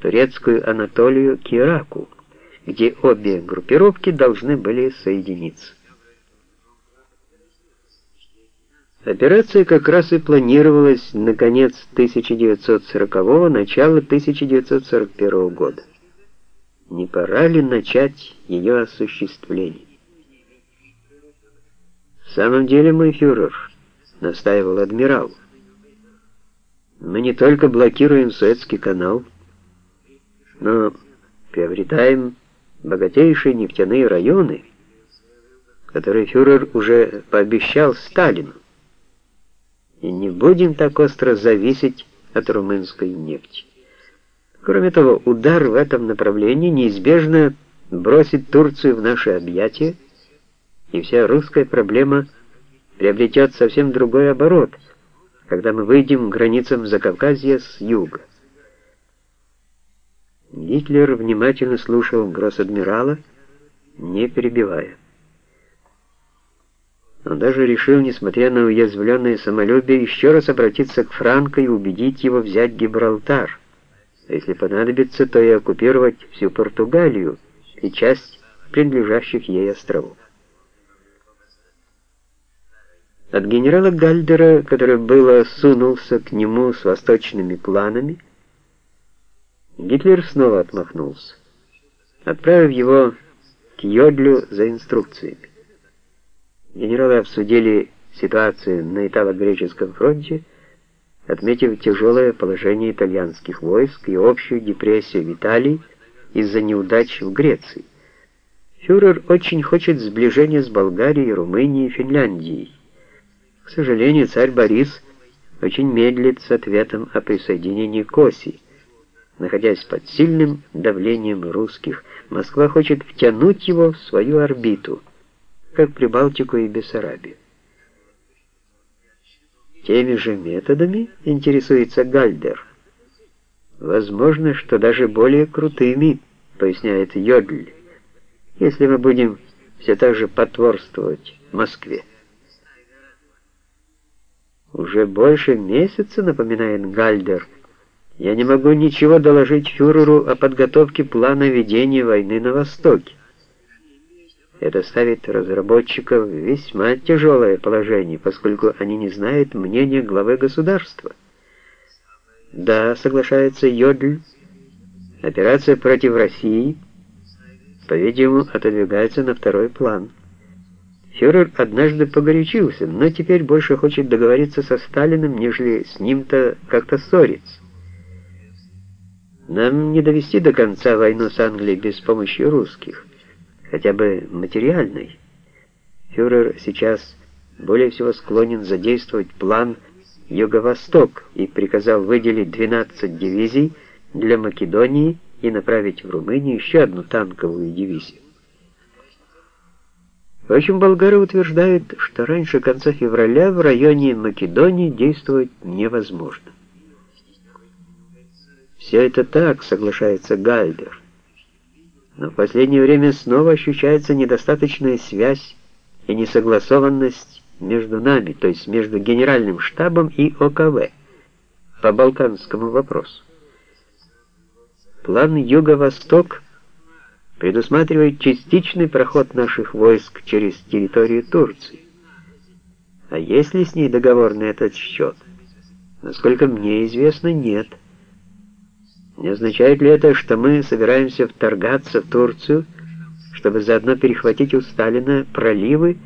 турецкую Анатолию к Ираку, где обе группировки должны были соединиться. Операция как раз и планировалась на конец 1940-го, начало 1941 года. Не пора ли начать ее осуществление? «В самом деле, мой фюрер», — настаивал адмирал, — «мы не только блокируем Суэцкий канал, но приобретаем богатейшие нефтяные районы, которые фюрер уже пообещал Сталину и не будем так остро зависеть от румынской нефти. Кроме того, удар в этом направлении неизбежно бросит Турцию в наши объятия, и вся русская проблема приобретет совсем другой оборот, когда мы выйдем к границам Закавказья с юга. Гитлер внимательно слушал гросс-адмирала, не перебивая. Он даже решил, несмотря на уязвленное самолюбие, еще раз обратиться к Франко и убедить его взять Гибралтар. А если понадобится, то и оккупировать всю Португалию и часть принадлежащих ей островов. От генерала Гальдера, который было сунулся к нему с восточными планами, Гитлер снова отмахнулся, отправив его к Йодлю за инструкциями. Генералы обсудили ситуацию на итало-греческом фронте, отметив тяжелое положение итальянских войск и общую депрессию в Италии из-за неудач в Греции. Фюрер очень хочет сближения с Болгарией, Румынией и Финляндией. К сожалению, царь Борис очень медлит с ответом о присоединении к Оси. Находясь под сильным давлением русских, Москва хочет втянуть его в свою орбиту – как Прибалтику и Бессарабию. Теми же методами интересуется Гальдер. Возможно, что даже более крутыми, поясняет Йодль, если мы будем все так же потворствовать Москве. Уже больше месяца, напоминает Гальдер, я не могу ничего доложить фюреру о подготовке плана ведения войны на Востоке. Это ставит разработчиков в весьма тяжелое положение, поскольку они не знают мнения главы государства. Да, соглашается Йодль, операция против России, по-видимому, отодвигается на второй план. Фюрер однажды погорячился, но теперь больше хочет договориться со Сталиным, нежели с ним-то как-то ссориться. Нам не довести до конца войну с Англией без помощи русских хотя бы материальной. Фюрер сейчас более всего склонен задействовать план «Юго-Восток» и приказал выделить 12 дивизий для Македонии и направить в Румынию еще одну танковую дивизию. В общем, болгары утверждают, что раньше конца февраля в районе Македонии действовать невозможно. Все это так, соглашается Гальдер. Но в последнее время снова ощущается недостаточная связь и несогласованность между нами, то есть между Генеральным штабом и ОКВ по балканскому вопросу. План Юго-Восток предусматривает частичный проход наших войск через территорию Турции. А есть ли с ней договор на этот счет? Насколько мне известно, нет. Не означает ли это, что мы собираемся вторгаться в Турцию, чтобы заодно перехватить у Сталина проливы,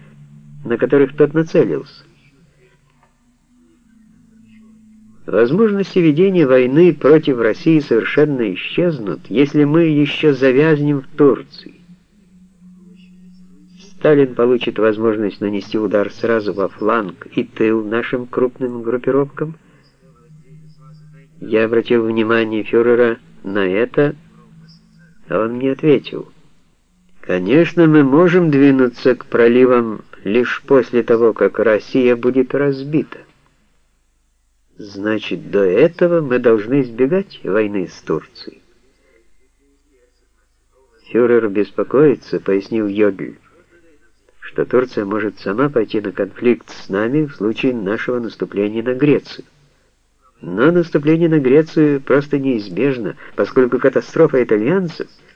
на которых тот нацелился? Возможности ведения войны против России совершенно исчезнут, если мы еще завязнем в Турции. Сталин получит возможность нанести удар сразу во фланг и тыл нашим крупным группировкам, я обратил внимание фюрера на это, а он мне ответил. Конечно, мы можем двинуться к проливам лишь после того, как Россия будет разбита. Значит, до этого мы должны избегать войны с Турцией. Фюрер беспокоится, пояснил Йодль, что Турция может сама пойти на конфликт с нами в случае нашего наступления на Грецию. Но наступление на Грецию просто неизбежно, поскольку катастрофа итальянцев